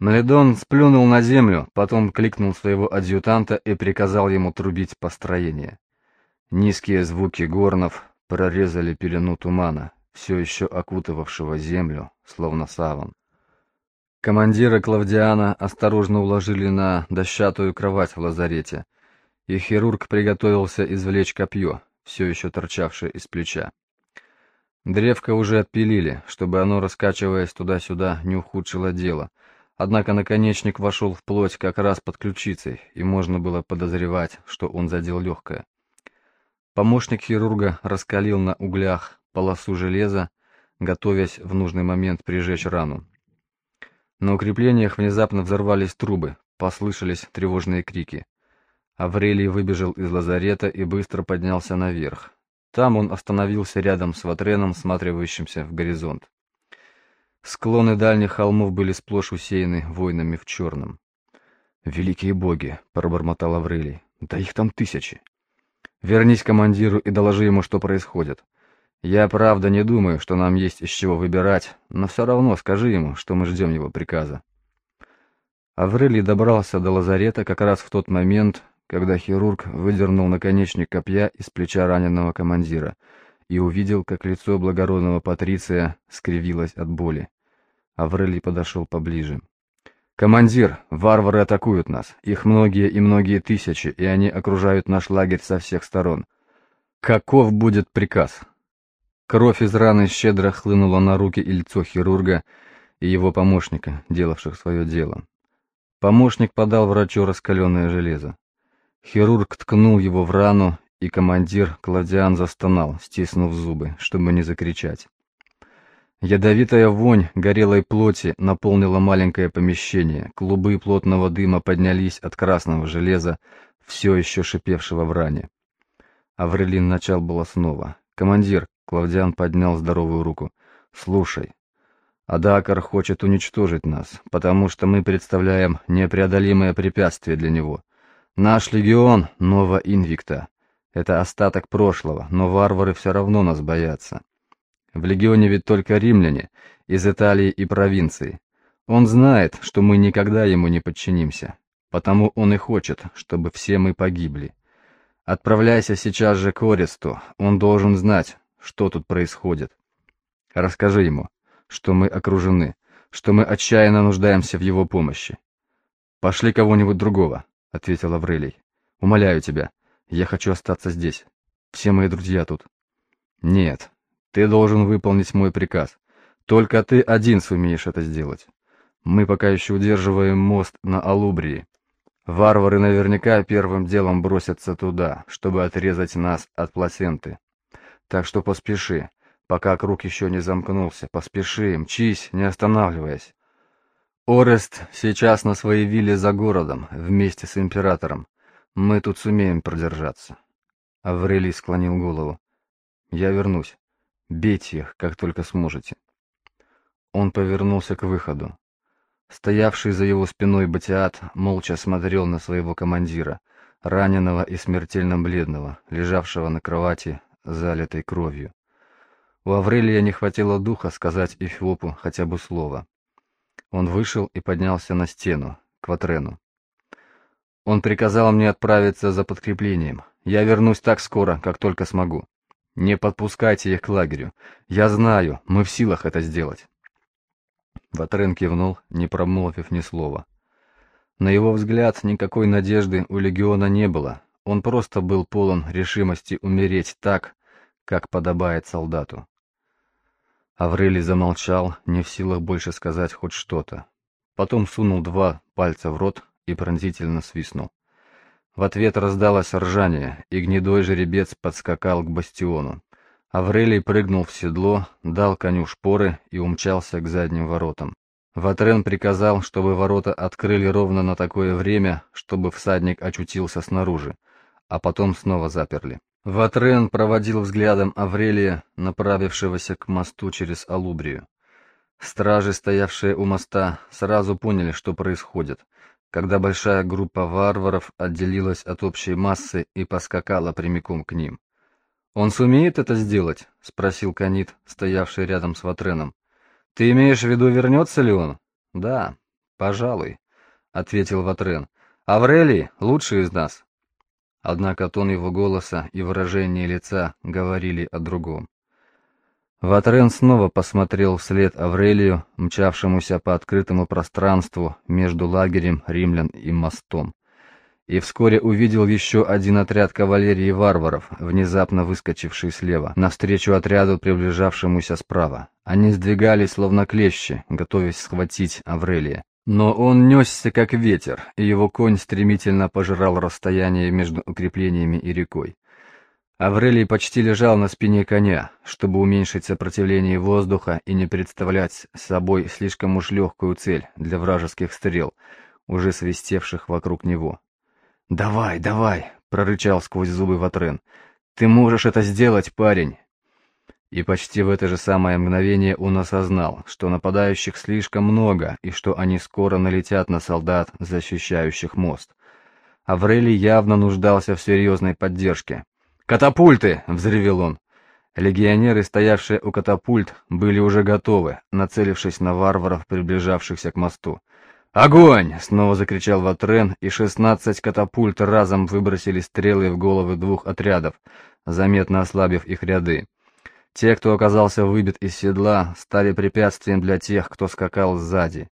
Маледон сплюнул на землю, потом кликнул своего адъютанта и приказал ему трубить построение. Низкие звуки горнов прорезали пелену тумана, все еще окутывавшего землю, словно саван. Командира Клавдиана осторожно уложили на дощатую кровать в лазарете, и хирург приготовился извлечь копье, все еще торчавшее из плеча. Древко уже отпилили, чтобы оно, раскачиваясь туда-сюда, не ухудшило дело, однако наконечник вошел в плоть как раз под ключицей, и можно было подозревать, что он задел легкое. Помощник хирурга раскалил на углях полосу железа, готовясь в нужный момент прижечь рану. На укреплениях внезапно взорвались трубы, послышались тревожные крики. Аврелий выбежал из лазарета и быстро поднялся наверх. Там он остановился рядом с Ватреном, всматривающимся в горизонт. Склоны дальних холмов были сплошь усеяны воинами в черном. «Великие боги!» — пробормотал Аврелий. «Да их там тысячи!» «Вернись командиру и доложи ему, что происходит. Я, правда, не думаю, что нам есть из чего выбирать, но все равно скажи ему, что мы ждем его приказа. Аврелий добрался до лазарета как раз в тот момент, когда хирург выдернул наконечник копья из плеча раненого командира и увидел, как лицо благородного Патриция скривилось от боли. Аврелий подошел поближе. «Командир, варвары атакуют нас. Их многие и многие тысячи, и они окружают наш лагерь со всех сторон. Каков будет приказ?» Кровь из раны щедро хлынула на руки и лицо хирурга и его помощника, делавших свое дело. Помощник подал врачу раскаленное железо. Хирург ткнул его в рану, и командир Клавдиан застонал, стиснув зубы, чтобы не закричать. Ядовитая вонь горелой плоти наполнила маленькое помещение, клубы плотного дыма поднялись от красного железа, все еще шипевшего в ране. Аврелин начал было снова. «Командир, Клавдиан поднял здоровую руку. «Слушай, Адакар хочет уничтожить нас, потому что мы представляем непреодолимое препятствие для него. Наш легион — Нова Инвикта. Это остаток прошлого, но варвары все равно нас боятся. В легионе ведь только римляне, из Италии и провинции. Он знает, что мы никогда ему не подчинимся, потому он и хочет, чтобы все мы погибли. Отправляйся сейчас же к Оресту, он должен знать, что тут происходит. Расскажи ему, что мы окружены, что мы отчаянно нуждаемся в его помощи. Пошли кого-нибудь другого, — ответил Аврелий. Умоляю тебя, я хочу остаться здесь. Все мои друзья тут. Нет, ты должен выполнить мой приказ. Только ты один сумеешь это сделать. Мы пока еще удерживаем мост на Алубрии. Варвары наверняка первым делом бросятся туда, чтобы отрезать нас от плаценты. Так что поспеши, пока круг еще не замкнулся. Поспеши, мчись, не останавливаясь. Орест сейчас на своей вилле за городом, вместе с императором. Мы тут сумеем продержаться. Аврелий склонил голову. Я вернусь. Бейте их, как только сможете. Он повернулся к выходу. Стоявший за его спиной Батиат молча смотрел на своего командира, раненого и смертельно бледного, лежавшего на кровати залитой кровью. У Аврелия не хватило духа сказать Эфиопу хотя бы слово. Он вышел и поднялся на стену, к Ватрену. Он приказал мне отправиться за подкреплением. Я вернусь так скоро, как только смогу. Не подпускайте их к лагерю. Я знаю, мы в силах это сделать. Ватрен кивнул, не промолвив ни слова. На его взгляд, никакой надежды у легиона не было, он просто был полон решимости умереть так, как подобает солдату. Аврелий замолчал, не в силах больше сказать хоть что-то. Потом сунул два пальца в рот и пронзительно свистнул. В ответ раздалось ржание, и гнедой жеребец подскакал к бастиону. Аврелий прыгнул в седло, дал коню шпоры и умчался к задним воротам. Ватрен приказал, чтобы ворота открыли ровно на такое время, чтобы всадник очутился снаружи, а потом снова заперли. Ватрен проводил взглядом Аврелия, направившегося к мосту через Алубрию. Стражи, стоявшие у моста, сразу поняли, что происходит, когда большая группа варваров отделилась от общей массы и поскакала прямиком к ним. «Он сумеет это сделать?» — спросил Канит, стоявший рядом с Ватреном. «Ты имеешь в виду, вернется ли он?» «Да. «Пожалуй», — ответил Ватрен. «Аврелий лучший из нас». Однако тон его голоса и выражение лица говорили о другом. Ватрен снова посмотрел вслед Аврелию, мчавшемуся по открытому пространству между лагерем римлян и мостом. И вскоре увидел еще один отряд кавалерии варваров, внезапно выскочивший слева, навстречу отряду, приближавшемуся справа. Они сдвигались, словно клещи, готовясь схватить Аврелия. Но он несся как ветер, и его конь стремительно пожирал расстояние между укреплениями и рекой. Аврелий почти лежал на спине коня, чтобы уменьшить сопротивление воздуха и не представлять собой слишком уж легкую цель для вражеских стрел, уже свистевших вокруг него. «Давай, давай!» — прорычал сквозь зубы Ватрен. «Ты можешь это сделать, парень!» И почти в это же самое мгновение он осознал, что нападающих слишком много и что они скоро налетят на солдат, защищающих мост. Аврелий явно нуждался в серьезной поддержке. «Катапульты!» — взревел он. Легионеры, стоявшие у катапульт, были уже готовы, нацелившись на варваров, приближавшихся к мосту. «Огонь!» — снова закричал Ватрен, и шестнадцать катапульт разом выбросили стрелы в головы двух отрядов, заметно ослабив их ряды. Те, кто оказался выбит из седла, стали препятствием для тех, кто скакал сзади,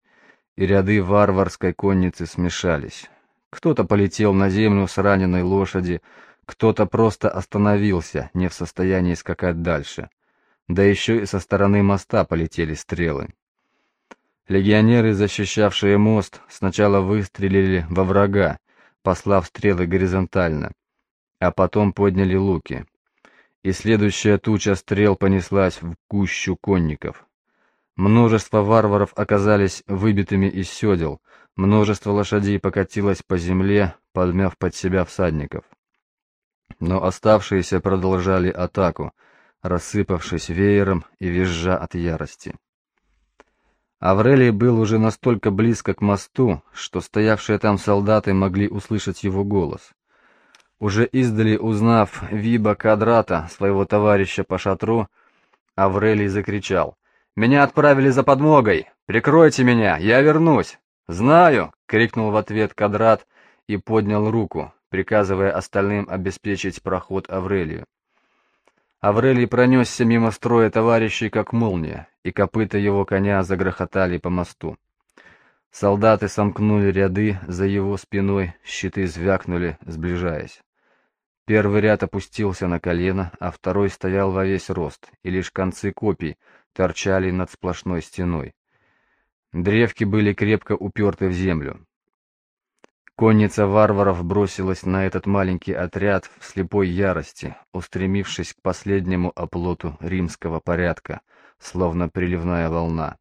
и ряды варварской конницы смешались. Кто-то полетел на землю с раненой лошади, кто-то просто остановился, не в состоянии скакать дальше. Да еще и со стороны моста полетели стрелы. Легионеры, защищавшие мост, сначала выстрелили во врага, послав стрелы горизонтально, а потом подняли луки. И следующая туча стрел понеслась в кущу конников. Множество варваров оказались выбитыми из седел, множество лошадей покатилось по земле, подмяв под себя всадников но оставшиеся продолжали атаку, рассыпавшись веером и визжа от ярости. Аврелий был уже настолько близко к мосту, что стоявшие там солдаты могли услышать его голос. Уже издали узнав Виба Кадрата, своего товарища по шатру, Аврелий закричал. «Меня отправили за подмогой! Прикройте меня, я вернусь!» «Знаю!» — крикнул в ответ Кадрат и поднял руку, приказывая остальным обеспечить проход Аврелию. Аврелий пронесся мимо строя товарищей, как молния, и копыта его коня загрохотали по мосту. Солдаты сомкнули ряды за его спиной, щиты звякнули, сближаясь. Первый ряд опустился на колено, а второй стоял во весь рост, и лишь концы копий торчали над сплошной стеной. Древки были крепко уперты в землю. Конница варваров бросилась на этот маленький отряд в слепой ярости, устремившись к последнему оплоту римского порядка, словно приливная волна.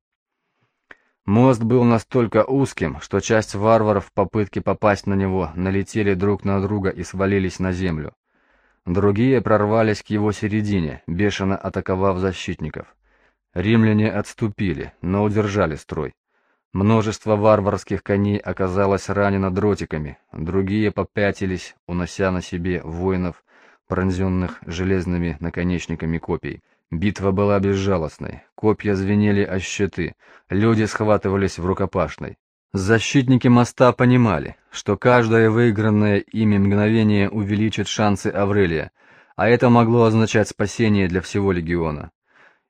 Мост был настолько узким, что часть варваров в попытке попасть на него налетели друг на друга и свалились на землю. Другие прорвались к его середине, бешено атаковав защитников. Римляне отступили, но удержали строй. Множество варварских коней оказалось ранено дротиками, другие попятились, унося на себе воинов, пронзенных железными наконечниками копий. Битва была безжалостной, копья звенели о щиты, люди схватывались в рукопашной. Защитники моста понимали, что каждое выигранное ими мгновение увеличит шансы Аврелия, а это могло означать спасение для всего легиона.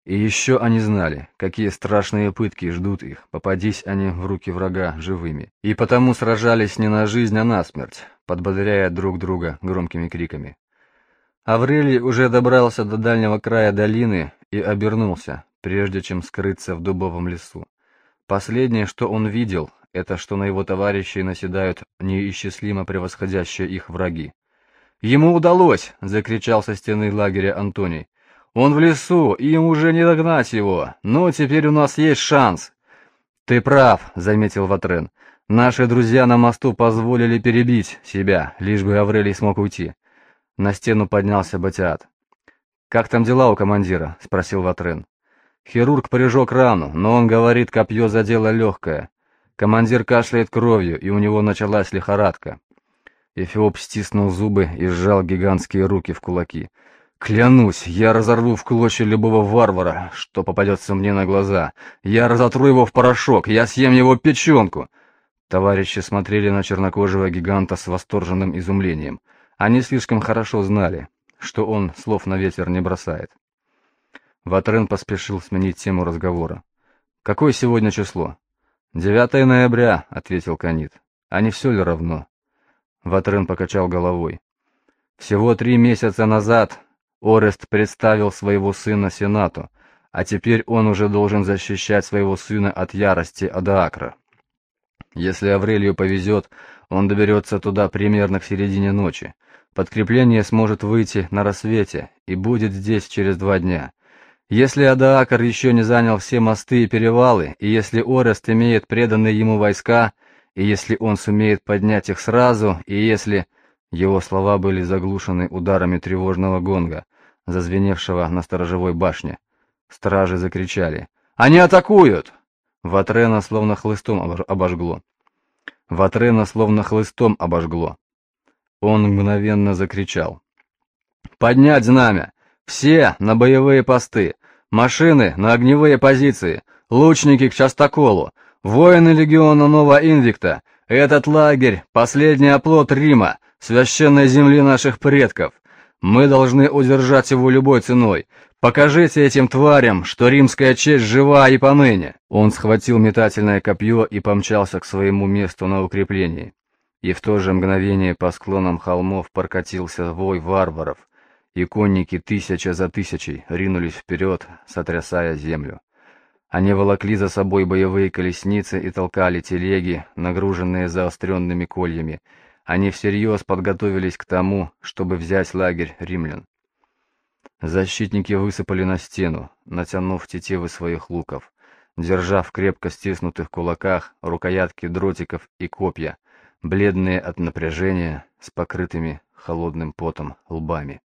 И еще они знали, какие страшные пытки ждут их, попадись они в руки врага живыми. И потому сражались не на жизнь, а на смерть, подбодряя друг друга громкими криками. Аврелий уже добрался до дальнего края долины и обернулся, прежде чем скрыться в дубовом лесу. Последнее, что он видел, это что на его товарищей наседают неисчислимо превосходящие их враги. «Ему удалось!» — закричал со стены лагеря Антоний. Он в лесу, им уже не догнать его, но теперь у нас есть шанс. Ты прав, заметил Ватрен. Наши друзья на мосту позволили перебить себя, лишь бы Аврелий смог уйти. На стену поднялся Батиат. «Как там дела у командира?» — спросил Ватрен. «Хирург прижег рану, но он говорит, копье задело легкое. Командир кашляет кровью, и у него началась лихорадка». Эфиоп стиснул зубы и сжал гигантские руки в кулаки. Клянусь, я разорву в клочья любого варвара, что попадется мне на глаза. Я разотру его в порошок, я съем его печенку. Товарищи смотрели на чернокожего гиганта с восторженным изумлением. Они слишком хорошо знали, что он слов на ветер не бросает. Ватрен поспешил сменить тему разговора. «Какое сегодня число?» «9 ноября», — ответил Канит. «А не все ли равно?» Ватрен покачал головой. «Всего три месяца назад Орест представил своего сына Сенату, а теперь он уже должен защищать своего сына от ярости Адаакра. Если Аврелию повезет, он доберется туда примерно к середине ночи. Подкрепление сможет выйти на рассвете и будет здесь через два дня. Если Адаакр еще не занял все мосты и перевалы, и если Орест имеет преданные ему войска, и если он сумеет поднять их сразу, и если... Его слова были заглушены ударами тревожного гонга, зазвеневшего на сторожевой башне. Стражи закричали. «Они атакуют!» Ватрена словно хлыстом обожгло. Ватрена словно хлыстом обожгло. Он мгновенно закричал. «Поднять знамя! Все на боевые посты! Машины на огневые позиции! Лучники к частоколу! Воины легиона Нова Инвикта! Этот лагерь — последний оплот Рима, священной земли наших предков! Мы должны удержать его любой ценой! Покажите этим тварям, что римская честь жива и поныне!» Он схватил метательное копье и помчался к своему месту на укреплении. И в то же мгновение по склонам холмов прокатился вой варваров, и конники тысяча за тысячей ринулись вперед, сотрясая землю. Они волокли за собой боевые колесницы и толкали телеги, нагруженные заостренными кольями. Они всерьез подготовились к тому, чтобы взять лагерь римлян. Защитники высыпали на стену, натянув тетивы своих луков, держа в крепко стиснутых кулаках рукоятки дротиков и копья, бледные от напряжения, с покрытыми холодным потом лбами.